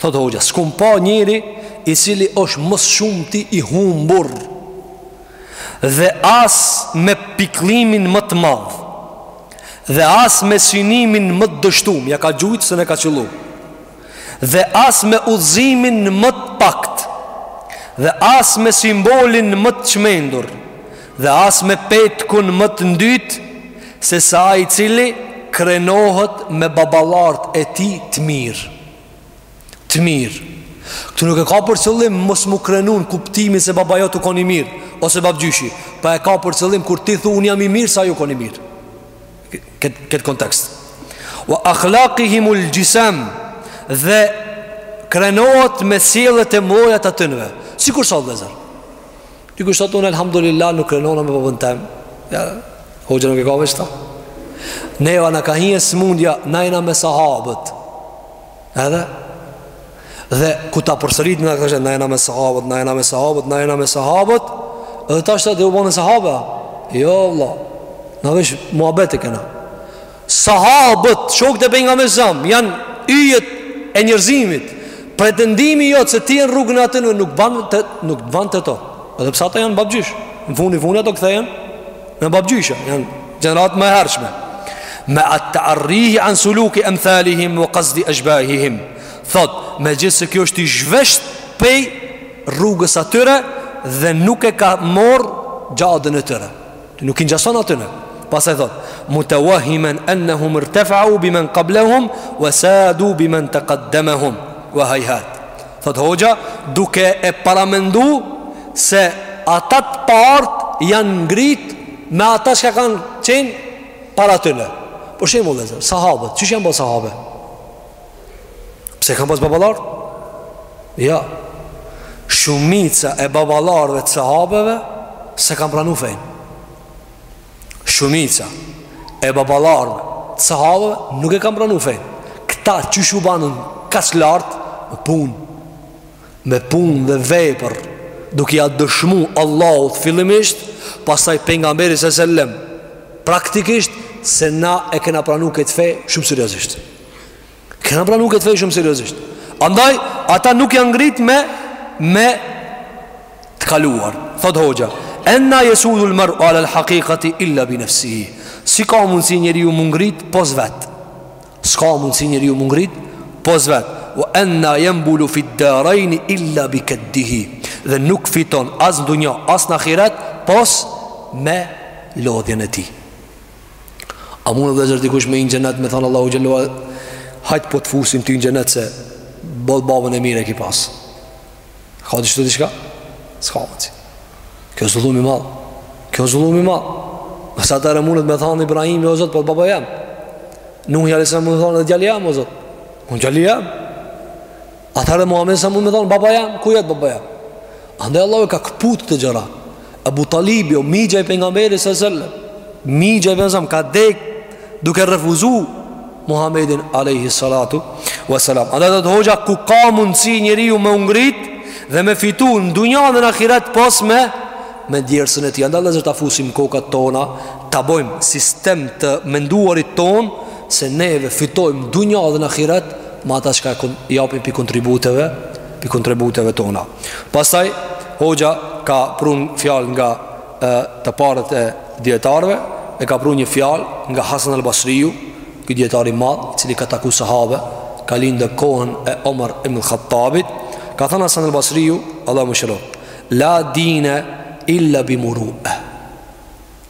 Thot hoxha, s'kum pa njeri i cili është më së shumti i humbur dhe as me pikëllimin më të madh dhe as me synimin më të dështum, ja ka gjujt sen s'e ka qëllu. Dhe as me udhëzimin më të pakt dhe as me simbolin më të çmendur dhe as me petkun më të ndyt se sa ai i cili krenohet me baballart e tij të mirë. Të mirë Këtu nuk e ka për qëllim mos m'u krenu n' kuptimin se baba jot u kon i mirë Ose babgjyshi Po e ka për qëllim kur ti thu unë jam i mirë se ai u kon i mirë Në kët kontekst Wa akhlaqihimul xhisam Dhe krenohet me sjelljet e mdhoja t'atynve Sikur sa vllezër Dikush thotë unë elhamdulillah nuk krenohna me babën tem Ja, hoxha nuk e ka veç ta Neve na ka hi smundja Na jena me sahabët Edhe Dhe kur ta përsërit kështu Na jena me sahabët, na jena me sahabët, na jena me sahabët Edhe tash ta dhe u bone sahabë Jo, vlla Na veç muabet e kena Sahabët, shokët e pejgamberit sa selam, janë yjet e njerëzimit. Pretendimi jot se ti je në rrugën e atyre nuk ban nuk të ban te to. Edhe pse ata janë babgjysh, në fund të fundit ato kthehen në babgjysha, janë gjeneratë më e hershme. Mea tearrihi an suluki emthalihim ve kasdi eshbahihim. Thot, me gjithë se ky është i zhvesht pej rrugës atyre dhe nuk e ka marr xhadën e tyre. Nuk i ngjason atyne. Pastaj thot: "Mutawahiman annahum irtafa'u biman qablahum wa sadu biman taqaddamahum wa hayhat." Thot hoxha, duke e paramendu se ata të parët janë ngrit me ata që kanë qenë para tyre. Për shembull, sahabët, qysh janë bërë sahabë? Pse kanë pas baballarët? Jo, shumica e baballarve të sahabeve s'e kanë pranu fejnë. Shumica e baballarve të sahabeve nuk e kanë pranu fejnë. Këta qysh u banën kaq lartë, me punë, me punë dhe vepër, duke ia dëshmu Allahut fillimisht, pastaj pejgamberit se sellem, praktikisht se na e kena pranu këtë fe shumë seriozisht. Kena pranu këtë fe shumë seriozisht Andaj, ata nuk janë ngrit me Me Të kaluar Thot hoxha Enna jesudul mer'u alel hakikati illa bi nefsihi Si ka mundësi njeriu me u ngrit Pos vet S'ka mundësi njeriu me u ngrit Pos vet Ue enna jenbulu fid darejni Illa bi keddihi Dhe nuk fiton as në dunja As në ahiret Pos me lodhjen e tij A mun vëllezër dikush me hi në xhenet Me thanë Allahu xhelle Hajt po të fusim ty në xhenet se Boll babën e mirë e ki pas Ka të këtillë diçka? S'ka mundësi Kjo zullum i madh Kjo zullum i madh Se atëherë munet me thanë Ibrahimi o zot Po të baba jam Nuhi alejhi selam mun me thanë djali jam o zot Unë djali jam Atëherë Muhamedi sa mund me thonë baba jam, ku jetë baba jam? Andaj Allahu e ka këput këto gjëra. Abu Talibi, o mixha i pejgamberit sa selam, mixha i pejgamberit ka dek duke refuzu Muhamedin alayhi salatu wasalam. Andaj thotë hoxha ku ka mundsi njeriu me u ngrit dhe me fitu në dunja dhe në ahiret pos me me djersën e tij. Andaj vëllezër ta fusim kokat tona, ta bëjmë sistem të menduarit tonë se neve fitojmë dunja dhe në ahiret me ata çka e japin prej kontributeve, prej kontributeve tona. Pastaj, hoxha ka prun fjalë nga e, të parët e dijetarve, e ka prun një fjalë nga Hasan al Basriju, ky dijetar i madh, cili ka taku sahabe, ka lind në kohën e Omar ibn el Khattabit, ka thanë Hasan al Basriju, Allahu e mëshiroftë, la dine illa bi muru'e.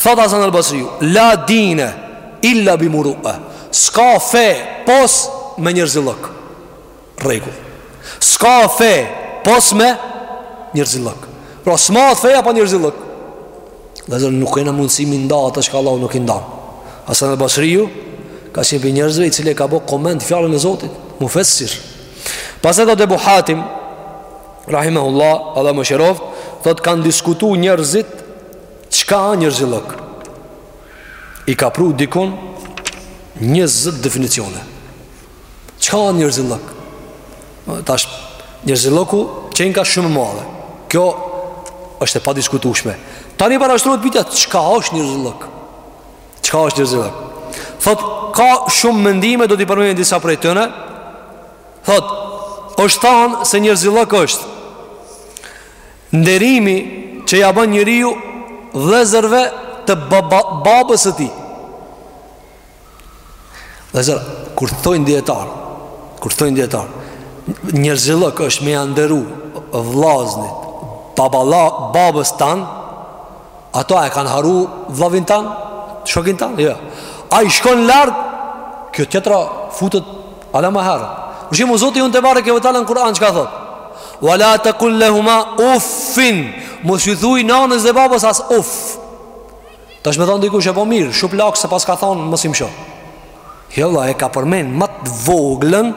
Thot Hasan al Basriu, La dine illa bi muru'e S'ka fe pos me njerzillëk Rregull S'ka fe pos me njerzillëk Pra s'mahet feja pa njerzillëk Vëllezër nuk kena mundësi me i nda ata çka Allahu nuk i ndan Hasan al Basriu Ka qenë prej njerzve i cili e ka bo koment fjalën e Zotit Mufessir Pastaj thotë Ebu Hatim Rahimehullah Allahu e mëshiroftë Thot kanë diskutu njerzit Çka a njerzillëk? I ka pru dikun njëzet definicione. Çka a njerzillëk? Tash njerzillëku qenka shumë e madhe. Kjo është e padiskutushme. Tani parashtrohet pytja, çka është njerzillëk? Çka është njerzillëk? Thot, ka shumë mendime, do t'i përmendim disa prej tyne. Thot, është thanë se njerzillëk është Nderimi që ia bën njeriu vëllezërve të babës së tij. Vëllezër, kur të thonë dijetar, kur të thonë dijetar, njerëzillëk është me ia nderu vllaznit, baba, babës tand, ata e kanë harru vllavin tand, shokin tand, jo. Ja. Ai shkon larg, kjo tjetra futet Hala ma herët Me shiku Zoti ynë tebareke ve teala në Kur'an çka thot Wa la tekul lehuma uffin Mos ju thuj nanës dhe babës as uff Tash me thanë dikush e po mirë Shuplakë se pa s'ka thanë mos i mësho Jo Allahu e ka përmend ma të voglën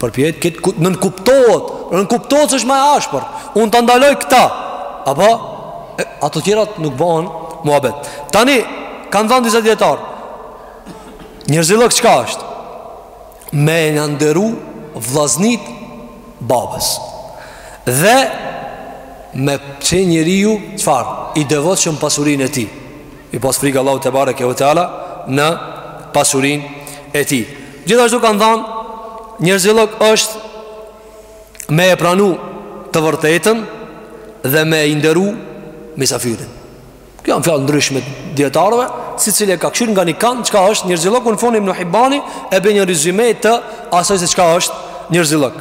Përpjet tet nënkuptohet Nënkuptohet se është ma e ashpër Unë ta ndaloj këta Apo Ato tjerat nuk bëhen muhabet Tani, kanë thonë disa dijetarë Njerzillëk çka është Me i nderu Vllaznit e Babës Dhe Me qenë njeriu Çfarë I devotshëm në pasurinë e tij I pas frikë Allahut tebareke ve teala Në pasurinë e tij Gjithashtu kanë thanë Njerzillëk është Me e pranu Të vërtetën Dhe me e nderu Misafirin Kjo janë fjalë të ndryshme të dijetarëve, secili e ka kqyr nga një kand, çka është njerëzillok, në fund Ibnu Hibbani, e bë një rezyme të asaj se çka është njerëzillok.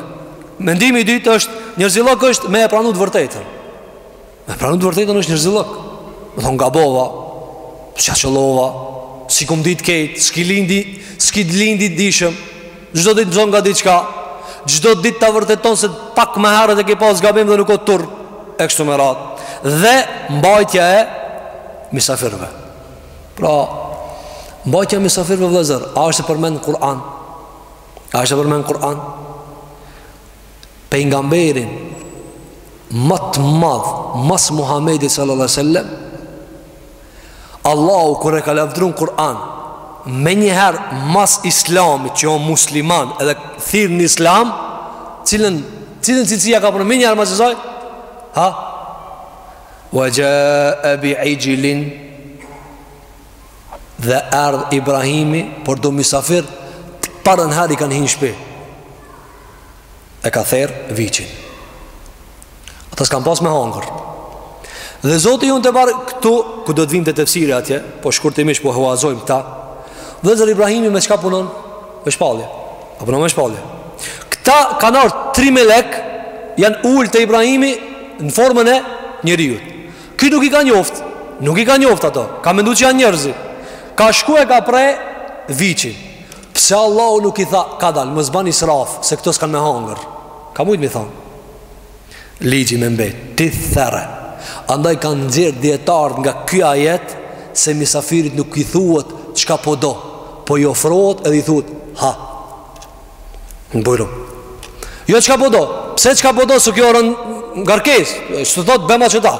Mendimi i dytë është, njerëzillok është me e pranu të vërtetën. Me e pranu të vërtetën është njerëzillok. Me thonë gabova, s'ia qëllova, s'i kum ditë krejt, s'ki lind i, s'ki lind i dijshëm, Çdo ditë mëson nga diçka, çdo ditë ta vërteton se pak më herët e ke pas gabim dhe nuk o turp e e kështu me radhë. Dhe mbajtja e misafirëve. Pra, mbajtja e misafirëve vëllezër, a është e përmendun në Kur'an? A është e përmendun në Kur'an? Pejgamberin më të madh, mas Muhamedit sallallahu alaihi wasallam, Allahu kur e ka lavdru në Kur'an Menjëherë mas islamit që âsht musliman edhe thirr në islam Cilën, cilën cilësi ia ka përmend Menjëherë mas asaj Ha? Wa gja e bi ixhlin Dhe erdh Ibrahimi Po do misafir Të parën herë i kanë hi në shpi e ka therë viçin. Ata s'kanë pas me hangër. Dhe Zotë i unë të barë këtu, kur do të vijmë te tefsiri atje, po shkurtimisht po e huazojmë këta, vëllezër, Ibrahimi me çka punon? Me shpallje. A punon me shpallje. Këta kanë ardh tri melek, janë ulë te Ibrahimi në formën e njeriut. Ky nuk i ka njoftë, nuk i ka njoftë ato, ka mendu që janë njerëz. Ka shku e ka pre viçin. Pse Allahu nuk i tha, kadal, mos ban israf, se këto s'kan me hangër. Ka mujt me i thon. Viçi me mbet i therë. Andaj kanë nxjerr dijetarët nga ky ajet se misafirit nuk i thuhet çka po do, po i ofrohet edhe i thuhet ha. Bujrum. Jo çka po do, pse çka po do se kjo rën ngarkes, s'të thot bëma qeta.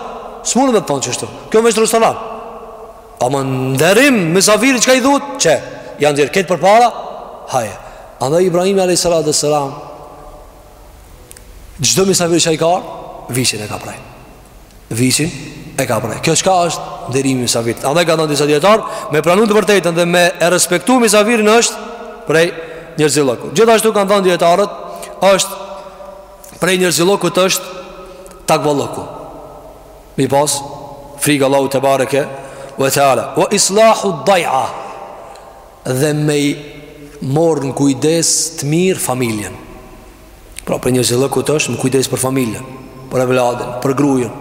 S'mund me të thon qështu. Kjo më është rrugë Ama nderim misafirit çka i thuhet Qe ja nxjerr këtë përpara Haje Andaj Ibrahimi alejhi salatu ve selam çdo misafir që i ka viçin e ka pre viçin e ka pre Kjo çka është nderim i misafirit Andaj kanë thënë disa dijetarë Me pranu të vërtetën dhe me e respektu misafirin është prej njerëzillëkut Gjithashtu kanë thënë dijetarët është prej njerëzillëkut është takvallëku Me i pas frikë Allahu tebareke ve teala wa islahu dai'a dhe me mor në kujdes të mirë familjen. Pra prej njerëzillëkut është me u kujdes për familjen, për evladin, për grujen,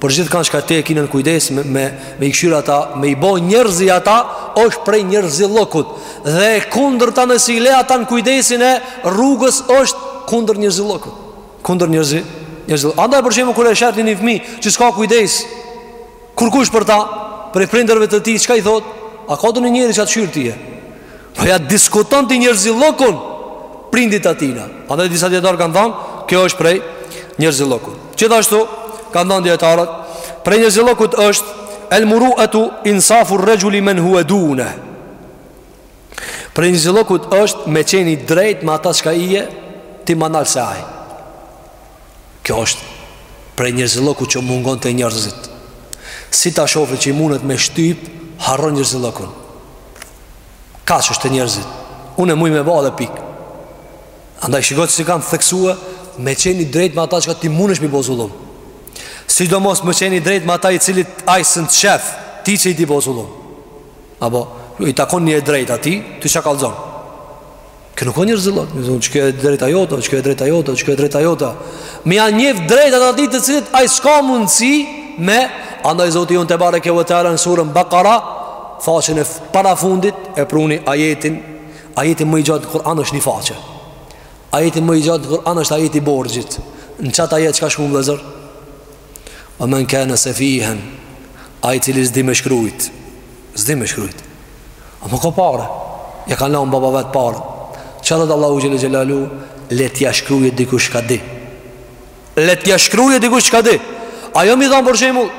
për gjithkënd çka ti e ki në kujdes me, me, me i kqyr ata, me i bo njerëz ata, është prej njerëzillëkut. Dhe e kundërta nëse i le ata në kujdesin e rrugës është kundër njerëzillëkut. Kundër njerëzi, njerëzillokut. Andaj për shembull kur e sheh ti një fëmijë që s'ka kujdes, kurkush për ta, prej prindërve të tij, çka i thot? A ka doni njeri çka t'kqyr ty? Po ja diskuton ti njerëzillokun prindit t'atina. Andaj disa dijetarë kanë thënë, kjo është prej njerëzillokut. Gjithashtu kanë thënë dijetarët, prej njerëzillokut është el muruetu insafu rrexhuli men huwa dune. Prej njerëzillokut është me qenë i drejtë me ata çka je ti ma nalt se ai Kjo është prej njerëzillokut që mungon te njerëzit Si ta shofë që i mundet me shtyp Harron njerëzillokun Kaq është te njerëzit Unë e muj me ba dhe pikë Andaj shiko si e kanë theksue Me qenë i drejtë me ata çka ti mundesh me i bo zullum Sidomos me qenë i drejtë me ata i cili ai s'un të shef Ti që i ti bo zullum Apo, i takon një e drejtë atij, ti s'ja kallzon. Kjo nuk o njerëzillëk, që kjo e drejta jota, që kjo e drejta jota, që kjo e drejta jota. Me ja njeft drejtat atij të cilat ai s'ka mundësi me, andaj Zoti ynë tebareke ve teala në suren Bakara, faqen e parafundit, e pruni ajetin, ajeti më i gjatë n'Kuran është një faqe. Ajeti më i gjatë n'Kuran është ajeti i borxhit. Në qat ajet çka shkumë vllezër? Ve men kane sefihen Ai i cili s'di me shkrujt S'di me shkrujt Ama ka pare Ja ka lanë baba i vet pare Ça thotë Allahu xhele xhelaluhu Le t'ja shkruje dikush shka di Le t'ja shkruje dikush shka di A jo mi thanë për shembull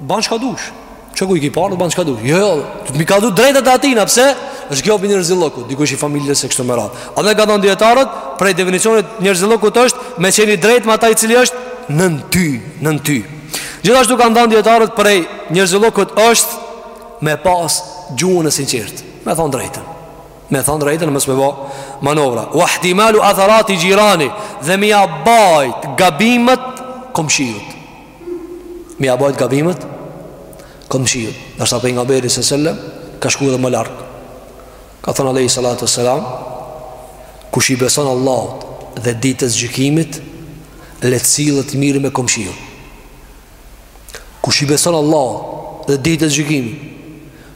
Ban shka dush Qeku i ki paret ban çka dush Jo, jo, duhet mi kallzu drejtat e atina Pse? është kjo prej njerëzillëkut Dikush i familjes e kështu me radhë Edhe kanë thënë dijetarët Prej definicionit njerëzillëkut është Me qenë i drejtë me ata i cili është Nën ty Nën ty Gjithashtu kanë thënë dijetarët Prej njerëzillëkut është Me pas gjuhën e sinqertë Me thonë drejtën Me thonë drejtën e mos me bo Manovra Ua ihtimalu atharati xhirani Dhe me ja bajt gabimet komshiut Me ja bajt gabimet komshiut Ndërsa Pejgamberi s selem Ka shku edhe më larg Ka thënë Alejhi Salatu Selam Kush i beson Allahut Dhe ditës gjykimit Le t'sillet mirë me komshiun Kush i beson Allahut Dhe ditës gjykimit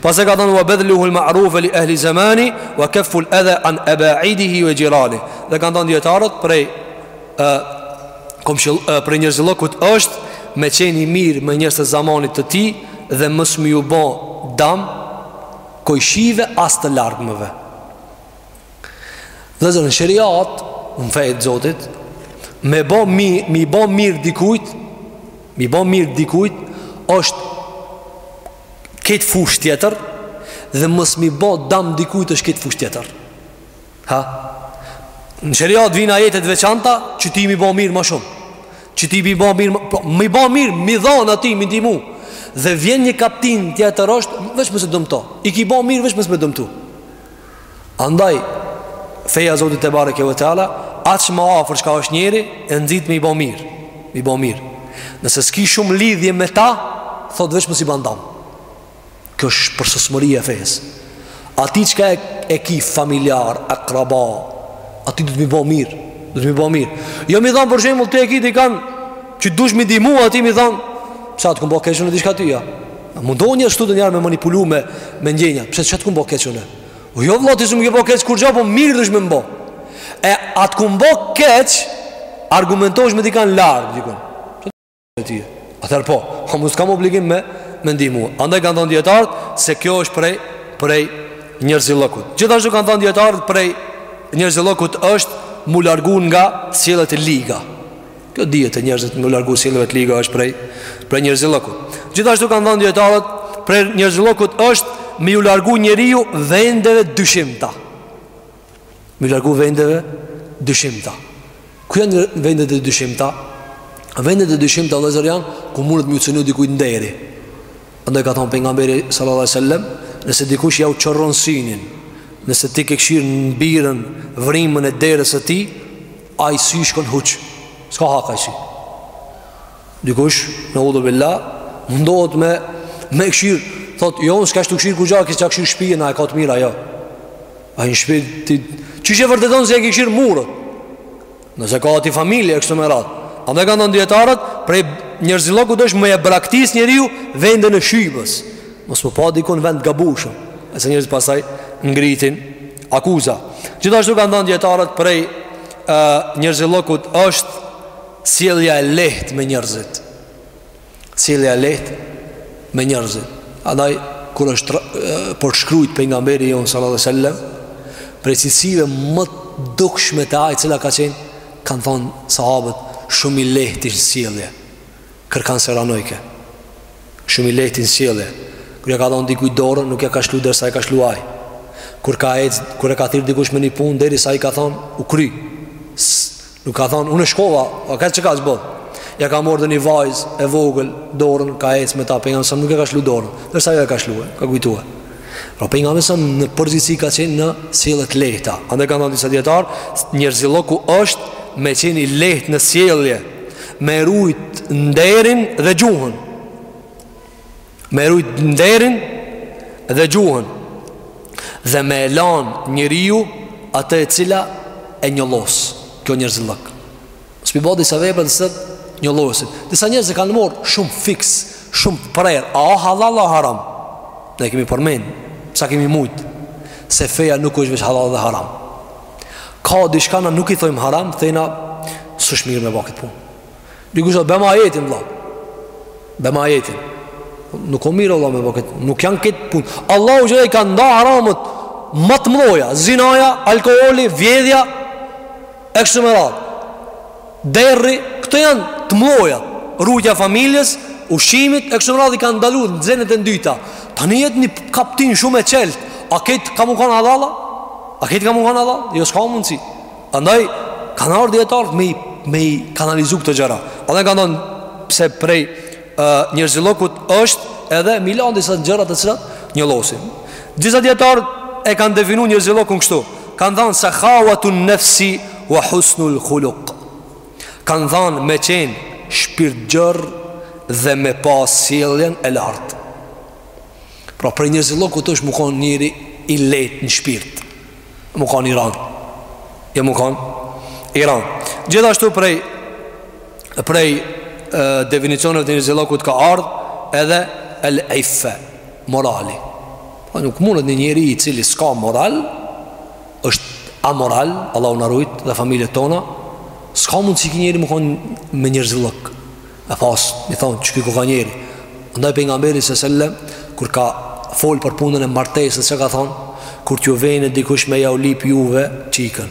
Pastaj ka thënë wa badluhu al-ma'ruf li ahli zamani wa kaffu al-adha an aba'idihi wa jirani. Dhe kanë thënë dijetarët prej ë komshë prej njerëzillokut është me qenë i mirë me njerëz të zamanit të tij dhe mos me ju bo dam kojshive as të largmëve. Vllezër, në sheriat, në fe të Zotit, me bo mi, mi bo mirë dikujt, mi bo mirë dikujt, është krejt fushë tjetër dhe mos mi bë dam dikujt është krejt fushë tjetër. Ha. Në sheriat vijnë ajete të veçanta që ti mi bë mirë më shumë. Që ti mi bë mirë, po mi bë mirë, mi dhon atij, mi ndihmu. Dhe vjen një kaptinë tjetër është veç mos e dëmto. I ki bë mirë veç mos e dëmto. Andaj, feja e Zotit tebareke ve teala, aq ma afër shka është njeri, e nxit me i bo mirë, me i bo mirë. Nëse s'ki shumë lidhje me ta, thotë veç mos i ban dam. Kjo është përsosmëria e fejës. Atij çka e, e ki familjar, akraba, atij duhet mi bo mirë, duhet mi bo mirë. Jo mi thanë për shembull ti e ki ti kanë, Që dush me i ndihmu atij, me i thanë Pse a t'kem bo keq ne diçka ty a Me do njerëz ashtu, dhe nihere me manipulu me, me ndjenja Pse çka, a t'kem bo keq ne O jo vla ti s'më ke bo keq kurgjo Po mirë dush me mbo E a t'kem bo keq Argumentosh me dikan larg Dikon Atëherë po Ha mu s'kam obligim me Me ndimu Andaj kanë thonë dijetarët Se kjo është prej Prej njerëzillëkut Gjithashtu kanë thonë dijetarët Prej njerëzillëkut është M'u largu nga Sjelljet e liga Kjo dihet të njerëzit me ju largu sjelljeve të liga është prej prej njerëzillëkut. Gjithashtu kanë thanë dijetarët prej njerëzillëkut është me ju largu njeriu vendeve t'dyshimta. Me ju largu vendeve t'dyshimta. Ku janë vendet e dyshimta? Vendet e dyshimta vllezër janë ku mundet me ju cënu dikujt nderi. Andaj ka thonë pejgamberi sallallahu alajhi wasallam, nëse dikush jau qorron synin, nëse ti ke kshyr në birën, vrimën e derës së tij, Ai sy shkon huq. S'ka hak ai sy. Dikush neudhubilah mundohet me me kshyr, thot jo unë s'kam dashtu kshyr kurgja, kisha kshyr shtëpinë a e ka të mirë a jo. Ai në shtëpi ti qysh e vërteton se e ke kshyr murin. Nëse ka aty familje kështu me radh. Andaj kanë thanë dijetarët prej njerëzillokut osht me e braktis njeriu vendin e shubhes. Mos m'u pa dikun vend t'gabushëm. E se njerëzit pastaj ngritin Akuza. Gjithashtu kanë thanë dijetarët prej njerëzillokut është sjellja e lehtë me njerëzit. Sjellja e lehtë me njerëzit. Andaj kur është përshkrujt pejgamberi jonë sallallahu alejhi ve sellem prej cilësive më t'dukshme te ai cila ka qenë kanë thonë sahabët shumë i lehtë në sjellje Kërkan s'e randojke Shumë i lehtë në sjellje Kur ja ka dhënë dikujt dorën, nuk ja ka shlu derisa e ka shlu ai. Kur ka ec, kur e ka thirr dikush me një punë derisa ai ka thon u kry. Nuk ka thon unë shkova, a ke çka të bojsh? Ja ka marrë një vajzë e vogël dorën, ka ec me ta pejgamberi sa nuk e ka shlu dorën, derisa ajo e ka shlue, ka kujtue. Pra pejgamberi a.s. në përgjithësi ka qenë në sjellje t'lehta Andaj kanë thonë disa dijetarë Njerëzilloku është me qenë i lehtë në sjellje Me e rujt nderin dhe gjuhën Me e rujt nderin dhe gjuhën Dhe me e lanë njeriu atë e cila e njollos Kjo o njerëzillok Se p'i bon disa vepra të se të njollosin Disa njerëz e kanë morr shumë fiks Shumë të prerë A o halal o haram Ne kemi përmen Sa kemi mujt Se feja nuk është veç halal dhe haram Ka o dishka në nuk i thojmë haram Thejna s'osht mirë me ba këtë pun Dikush thotë bjema ajetin dhe Bjema ajetin Nuk o mirë vallah me ba këtë Nuk janë këtë pun Allahu xh.sh. i ka nda haramët Ma të mdhoja Zinaja, alkoholi, vjedhja E kështu me radhë. Deri, këto janë të mëdhajat. Rujtja e familjes, ushqimit, e kështu me radhë i kanë ndalu në xhenet e dyta. Tani jet një kaptinë shumë e çelt. A këtë ka më kanë halala? A këtë ka më kanë halala? Jo s'ka mundësi. Andaj, kanë ardhë dijetarët me i, me i kanalizu këto gjëra. Andaj kanë thonë, pse prej, njerëzillëkut është edhe m'i lanë disa gjëra të cilat njollosin. Disa dijetarë e kanë definu njerëzillëkun kështu. Kan thënë sekhawatu nafsi wa husnul khuluq. Kan thënë me qen shpirtgjerë dhe me pas sjelljen e lartë. Pra prej njerëzillëkut është mu kon njeri i lehtë në shpirt. Mu kon i rand. Ja jo, mu kon i rand. Gjithashtu prej prej definicioneve të njerëzillëkut ka ardhë edhe el iffe, morali. Po nuk mundet një njeri i cili s'ka moral, është amoral, Allahu na rujt dhe familjet tona, s'ka mundsi ky njeri mu konë me njerëzillëk. E pas, mi thonë, që ky koka njeri. Ndaj pejgamberi s.a.v.s., kur ka folë për punën e martesës, që ka thonë, kur t'ju vjen dikush me jau lip juve, çikën.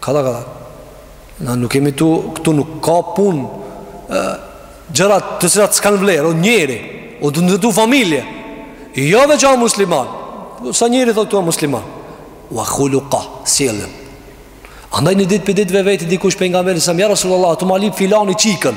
Kadha kadha. Na nuk jemi tu, këtu nuk ka punë. Gjërat të cilat s'kan vlerë, o njeri, o tu ndërtu familje. Jo veç a musliman. Sa njeri thotë këtu musliman. Wa khuluqa, sjelljen. Andaj një ditë prej ditëve e veti dikush pejgamberin sa ja Rasulullah, tu ma lip filani çikën.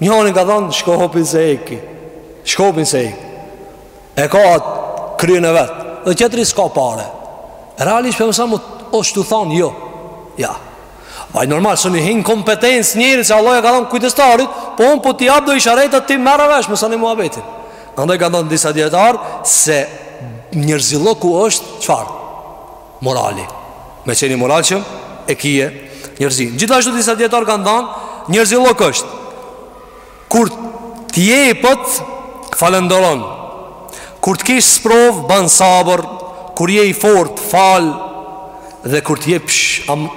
Njoni ka thonë shko jepja se e ki. Shko jepja se e ki. E ka atë kryen e vet. Dhe tjetri s'ka pare. Realisht për mësa mu o tu thonë jo. Ja. Aj normal s'un i hin në kompetencë njerit se Allahu ja ka dhonë kujdestarit, po unë po t'i jap do isharete ti merre vesh mes ani muhabetin. Andaj ka thonë disa dijetarë se njerëzillëku është çfarë? Morali. Me qenë i moralshëm e kije njerëzi. Gjithashtu disa dijetarë kanë thanë, njerëzillëk është. Kur të jepet, falënderon. Kur të kesh sprovë, ban sabër. Kur je i fort, fal. Dhe kur të jepsh, am,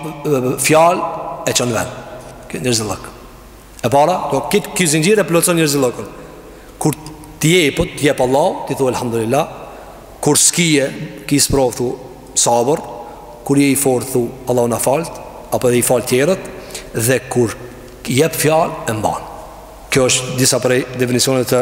fjalë, e çon n'ven. Kjo njerëzillëk. E para, do po, kit ky zinxhirë e plotson njerëzillëkun. Kur ti jepet, t'jep Allahu, ti thua alhamdulillah. Kur s'kije, ki sprovë thu sabër, kur je i fortë thu Allahu na falt, apo dhe i fal tjerët dhe kur jep fjalë e mban. Kjo është disa prej definicioneve të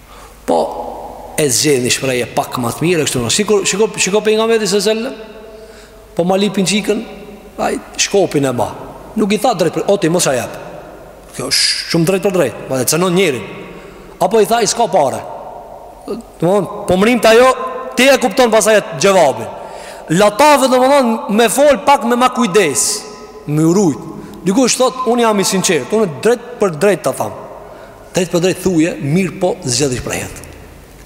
Po e zgjedh një shprehje pak më të mirë kështu. Sikur shiko shiko pejgamberin se selam. Po ma lipin çikën, ai shkopin e ba. Nuk i tha drejt, o ti mos ia jep. Kjo është shumë drejt për drejt, po e cënon njerin. Apo i tha ai s'ka pare. Domthon, po mrrim te ajo, ti e kupton pastaj atë xhevabin. Latafe domthon me fol pak me ma kujdes, m'u rujt. Dikush thot, unë jam i sinqert, unë drejt për drejt ta tham. Drejt për drejt thuje, mirëpo zgjedhi shprehjet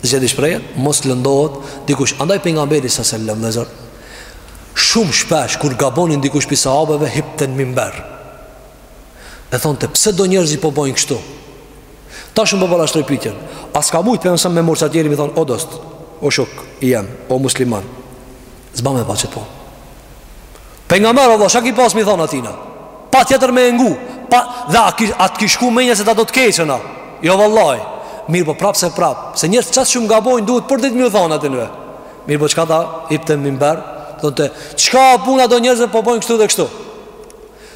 Zgjedhi shprehjet, mos lëndohet dikush Andaj pejgamberi s.a.s. vllezër Shumë shpesh, kur gabonin dikush prej sahabëve, hipte në mimber E thonte pse do njerëz po bojnë kështu Tash unë po parashtroj pytjen A s'ka mujtë pejgamberi s.a.s. me marrë qat njeri m'i thonë O dost, o shok i jem, o musliman S'ban me ba që po Pejgamberi Allah, shak i pas m'i thonë atina Patjetër me e ngu pa, Dhe a, ki, a të kish shku menja se ta do të keqen a Jo vallahi Mirëpo prapëseprapë Se njerëzit qaq shumë gabojnë duhet për ditë m'i thonë atynve Mirëpo çka, hipte n'mimber Thonte çka puna do njerëzve po bojnë kështu dhe kështu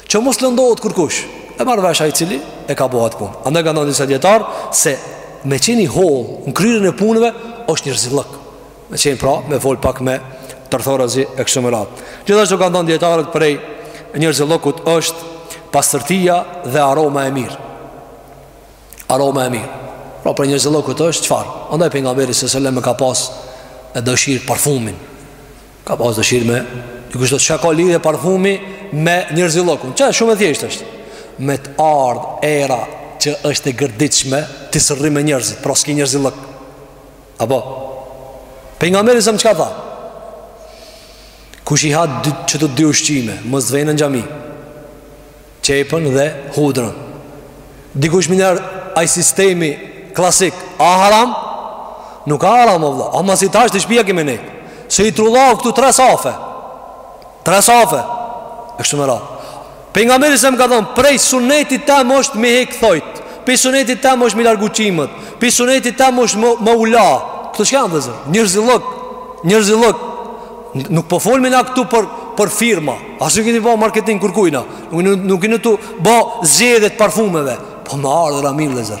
Që mos lëndohet kërkush E merr vesh ai i cili e ka bo at punë Andaj kanë thonë disa dijetarë Se me qenë i hollë në kryerjen e punëve është njerzillëk Me qenë pra, me fol pak më tërthorazi e kështu me radhë. Gjithashtu kanë thënë dijetarët prej njerzillëkut është pastërtia dhe aroma e mirë. Aroma e mirë. Pra prej njerzillëkut është çfarë? Andaj pejgamberi s.a.s. ka pasë dëshirë parfumin. Ka pas dëshirë me Dikush thotë çka ka lidhje parfumi me njerzillëkun Që shumë e thjeshtë është Me të ardhë era që është e gërditshme Ti s'rri me njerëzit Pra s'ki njerzillëk Apo Pejgamberi s.a.s. çka tha Kush i ha qëto dy ushqime Mos t'vjen në xhami Qepën dhe hudrën Dikush menjëherë Aj sistemi klasik A haram Nuk a haram o vlla Ama ti tash te shpia ki me nejt Se i trullove këtu tre safe Tre safe E kështu me radhë Pejgamberi s.a.s. ka thënë, prej sunetit tem është m'i hek thojt, prej sunetit tem është m'i largu qimet, prej sunetit tem është me, me u la. Këto çka janë vllezër? Njerzillëk, njerzillëk. Nuk po folim na këtu për, për firma. As nuk jemi tu ba marketing kërkujna. Nuk, nuk, nuk jemi tu ba zgjedhjet e parfumeve. Po me ardhë era e mirë vllezër.